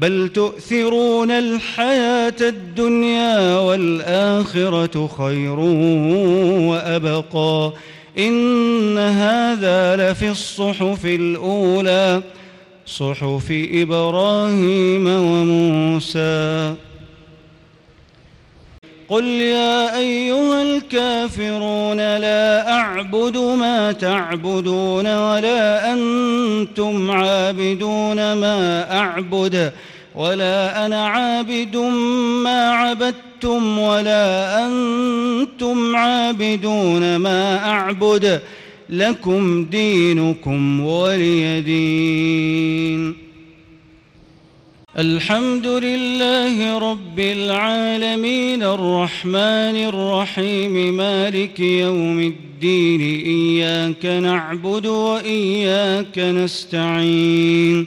بل تؤثرون الحياة الدنيا والآخرة خير وأبقى. إن هذا لفي الصحف الأولى صحف إبراهيم وموسى. قل يا أيها الكافرون لا أعبد ما تعبدون ولا أنتم عابدون ما أعبد. ولا أنا عابد ما عبدتم ولا أنتم عابدون ما أعبد لكم دينكم ولي دين. الحمد لله رب العالمين الرحمن الرحيم مالك يوم الدين إياك نعبد وإياك نستعين.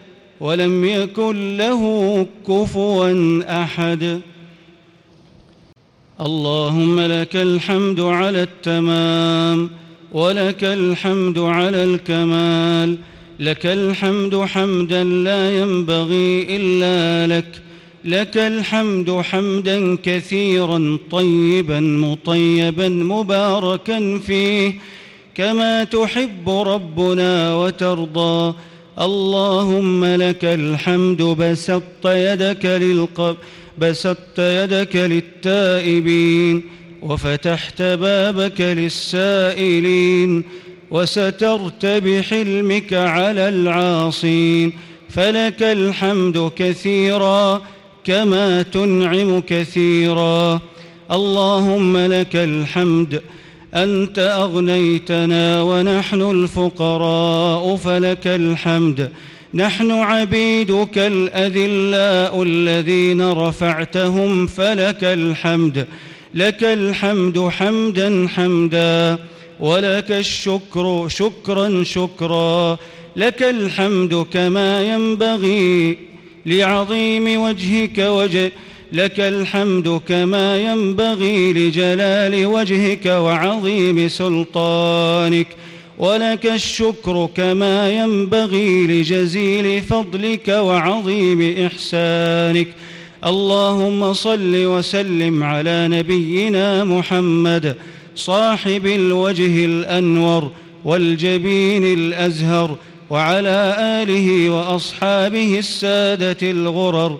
ولم يكن له كفوا أحد. اللهم لك الحمد على التمام ولك الحمد على الكمال. لك الحمد حمدا لا ينبغي إلا لك. لك الحمد حمدا كثيرا طيبا مطيبا مباركا فيه. كما تحب ربنا وترضى. اللهم لك الحمد بسطت يدك للقب بسطت يدك للتائبين وفتحت بابك للسائلين وسترت بحلمك على العاصين. فلك الحمد كثيرا كما تنعم كثيرا. اللهم لك الحمد أنت أغنيتنا ونحن الفقراء فلك الحمد. نحن عبيدك الأذلاء الذين رفعتهم فلك الحمد. لك الحمد حمدا حمدا ولك الشكر شكرا شكرا. لك الحمد كما ينبغي لعظيم وجهك وجه لك الحمد كما ينبغي لجلال وجهك وعظيم سلطانك ولك الشكر كما ينبغي لجزيل فضلك وعظيم إحسانك. اللهم صل وسلم على نبينا محمد صاحب الوجه الأنور والجبين الأزهر وعلى آله وأصحابه السادة الغرر.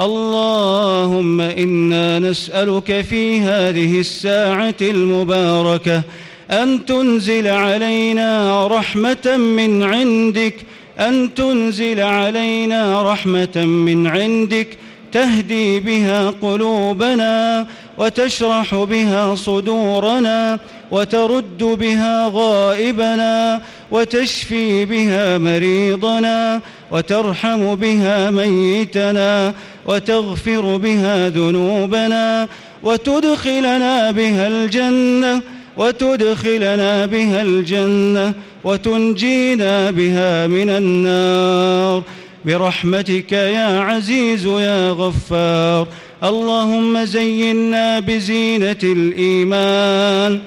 اللهم إنا نسألك في هذه الساعة المباركة أن تنزل علينا رحمة من عندك أن تنزل علينا رحمة من عندك تهدي بها قلوبنا وتشرح بها صدورنا وترد بها غائبنا وتشفي بها مريضنا وترحم بها ميتنا وتغفر بها ذنوبنا وتدخلنا بها الجنة وتدخلنا بها الجنة وتنجينا بها من النار. برحمتك يا عزيز يا غفار اللهم زينا بزينة الإيمان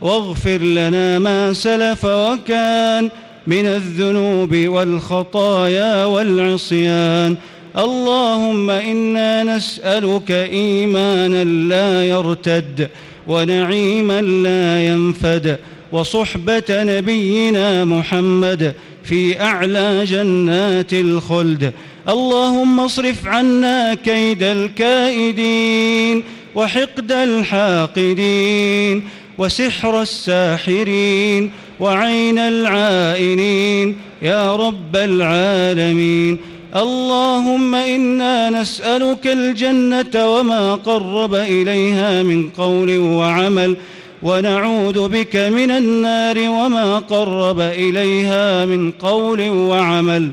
واغفر لنا ما سلف وكان من الذنوب والخطايا والعصيان. اللهم إنا نسألك إيمانا لا يرتد ونعيما لا ينفد وصحبة نبينا محمد في أعلى جنات الخلد. اللهم اصرف عنا كيد الكائدين وحقد الحاقدين وسحر الساحرين وعين العائنين. يا رب العالمين. اللهم إنا نسألك الجنة وما قرب إليها من قول وعمل ونعوذ بك من النار وما قرب إليها من قول وعمل.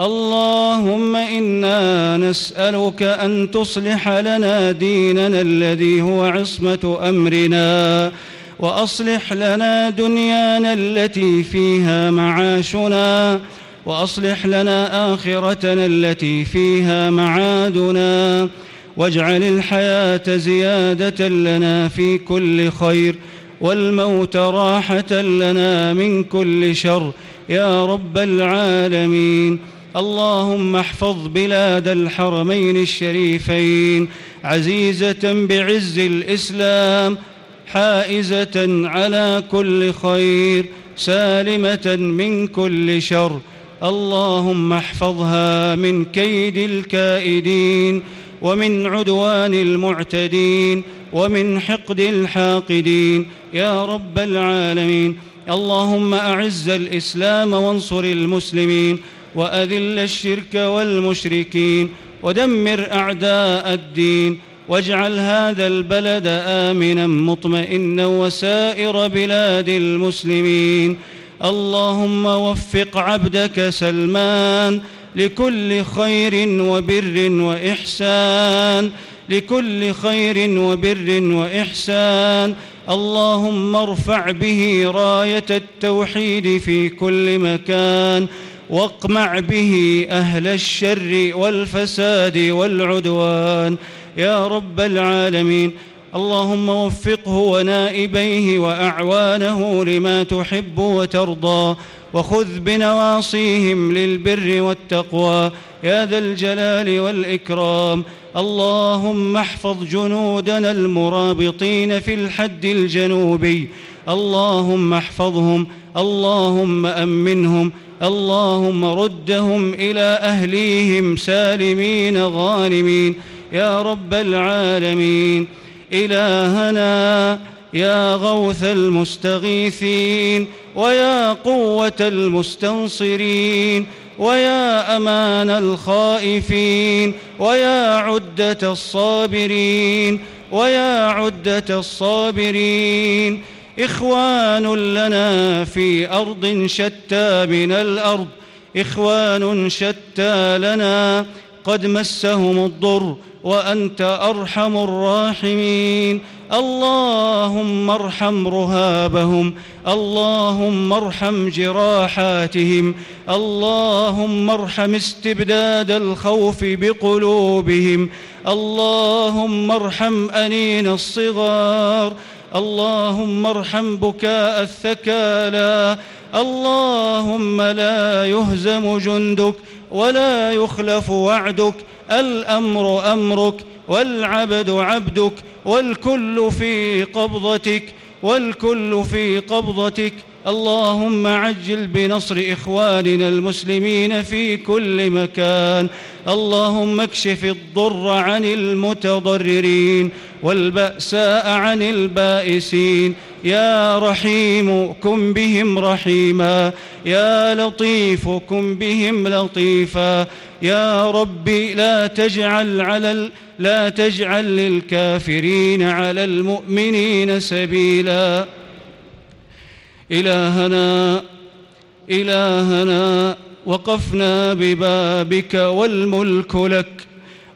اللهم إنا نسألك أن تصلح لنا ديننا الذي هو عصمة أمرنا وأصلح لنا دنيانا التي فيها معاشنا وأصلح لنا آخرتنا التي فيها معادنا واجعل الحياة زيادة لنا في كل خير والموت راحة لنا من كل شر. يا رب العالمين اللهم احفظ بلاد الحرمين الشريفين عزيزة بعز الإسلام حائزة على كل خير سالمة من كل شر. اللهم احفظها من كيد الكائدين ومن عدوان المعتدين ومن حقد الحاقدين. يا رب العالمين اللهم أعز الإسلام وانصر المسلمين وأذل الشرك والمشركين ودمر أعداء الدين واجعل هذا البلد آمنا مطمئنا وسائر بلاد المسلمين. اللهم وفق عبدك سلمان لكل خير وبر وإحسان لكل خير وبر وإحسان. اللهم ارفع به راية التوحيد في كل مكان واقمع به أهل الشر والفساد والعدوان. يا رب العالمين اللهم وفقه ونائبيه وأعوانه لما تحب وترضى وخذ بنواصيهم للبر والتقوى يا ذا الجلال والإكرام. اللهم احفظ جنودنا المرابطين في الحد الجنوبي. اللهم احفظهم اللهم أمنهم اللهم ردهم إلى أهليهم سالمين غانمين يا رب العالمين. إلهنا يا غوث المستغيثين ويا قوة المستنصرين ويا أمان الخائفين ويا عدة الصابرين ويا عدة الصابرين. إخوان لنا في أرض شتى من الأرض إخوان شتى لنا قد مسهم الضر وأنت أرحم الراحمين. اللهم ارحم رهابهم اللهم ارحم جراحاتهم اللهم ارحم استبداد الخوف بقلوبهم اللهم ارحم أنين الصغار اللهم ارحم بكاء الثكالى اللهم لا يهزم جندك ولا يخلف وعدك. الأمر أمرك والعبد عبدك. والكل في قبضتك والكل في قبضتك. اللهم عجل بنصر إخواننا المسلمين في كل مكان. اللهم اكشف الضر عن المتضررين والبأساء عن البائسين. يا رحيم كن بهم رحيما. يا لطيف كن بهم لطيفا. يا ربي لا تجعل على لا تجعل للكافرين على المؤمنين سبيلا. إلهنا إلهنا وقفنا ببابك والملك لك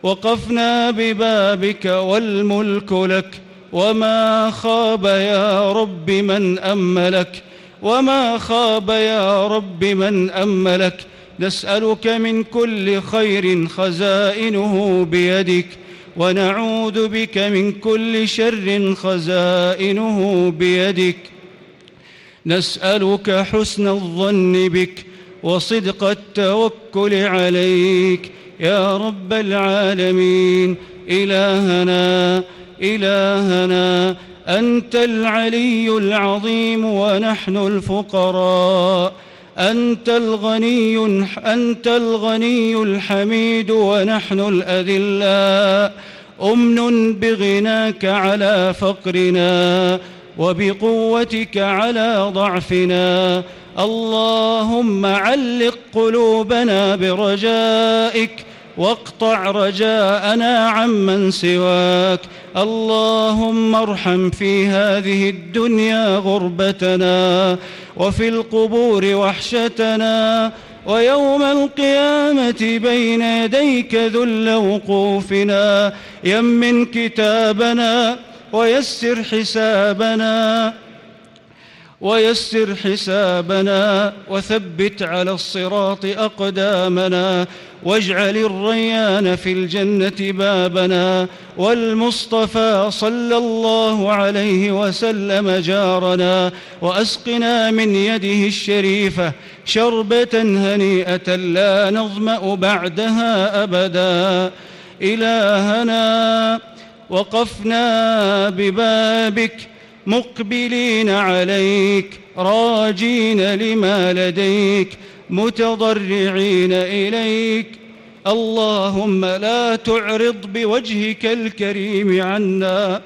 وقفنا ببابك والملك لك وما خاب يا رب من أملك وما خاب يا رب من أملك. نسألك من كل خير خزائنه بيدك ونعوذ بك من كل شر خزائنه بيدك. نسألك حسن الظن بك وصدق التوكل عليك. يا رب العالمين إلهنا إلهنا أنت العلي العظيم ونحن الفقراء. أنت الغني أنت الغني الحميد ونحن الأذلاء. أمن بغناك على فقرنا. وبقوتك على ضعفنا. اللهم علق قلوبنا برجائك واقطع رجاءنا عمن سواك. اللهم ارحم في هذه الدنيا غربتنا وفي القبور وحشتنا. ويوم القيامة بين يديك ذل وقوفنا يمن كتابنا ويسر حسابنا ويسر حسابنا وثبت على الصراط أقدامنا واجعل الريان في الجنة بابنا. والمصطفى صلى الله عليه وسلم جارنا وأسقنا من يده الشريفة شربة هنيئة لا نظمأ بعدها أبدا. إلهنا وقفنا ببابك مقبلين عليك راجين لما لديك متضرعين إليك. اللهم لا تعرض بوجهك الكريم عنا.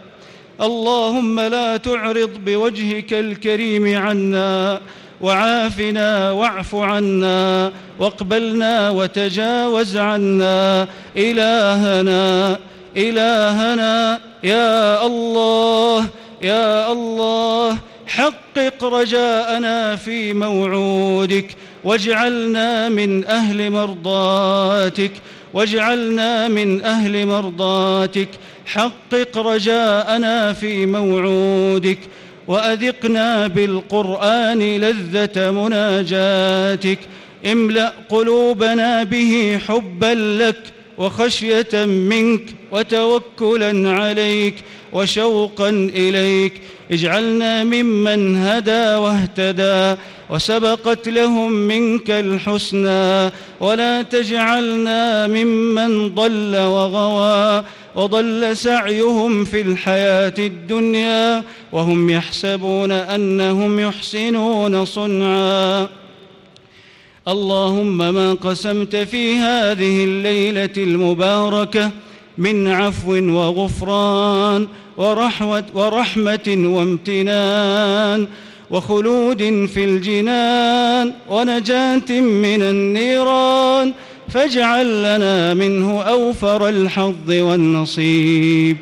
اللهم لا تعرض بوجهك الكريم عنا. وعافنا واعف عنا واقبلنا وتجاوز عنا إلهنا. إلهنا يا الله يا الله حقق رجاءنا في موعودك. واجعلنا من أهل مرضاتك واجعلنا من أهل مرضاتك. حقق رجاءنا في موعودك. وأذقنا بالقرآن لذة مناجاتك. املأ قلوبنا به حبا لك. وخشية منك وتوكلا عليك وشوقا إليك. اجعلنا ممن هدى واهتدى وسبقت لهم منك الحسنى. ولا تجعلنا ممن ضل وغوى وضل سعيهم في الحياة الدنيا. وهم يحسبون أنهم يحسنون صنعا. اللهم ما قسمت في هذه الليلة المباركة من عفو وغفران ورحمة, ورحمة وامتنان وخلود في الجنان ونجاة من النيران فاجعل لنا منه أوفر الحظ والنصيب.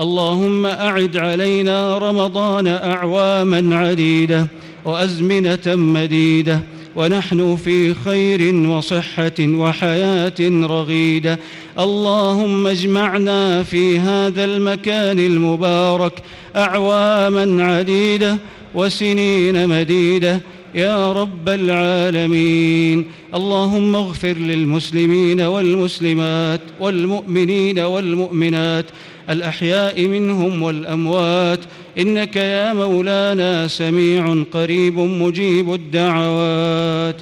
اللهم أعد علينا رمضان أعواما عديدة وأزمنة مديدة ونحن في خير وصحة وحياة رغيدة. اللهم اجمعنا في هذا المكان المبارك أعواما عديدة وسنين مديدة. يا رب العالمين اللهم اغفر للمسلمين والمسلمات والمؤمنين والمؤمنات. الأحياء منهم والأموات. إنك يا مولانا سميع قريب مجيب الدعوات.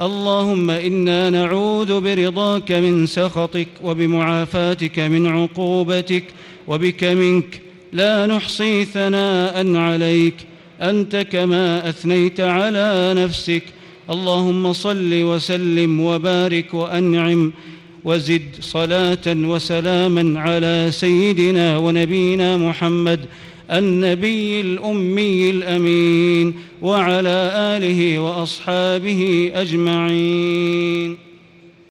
اللهم إنا نعوذ برضاك من سخطك وبمعافاتك من عقوبتك وبك منك. لا نحصي ثناء عليك. أنت كما أثنيت على نفسك. اللهم صل وسلم وبارك وأنعم. وزد صلاة وسلاما على سيدنا ونبينا محمد النبي الأمي الأمين وعلى آله وأصحابه أجمعين.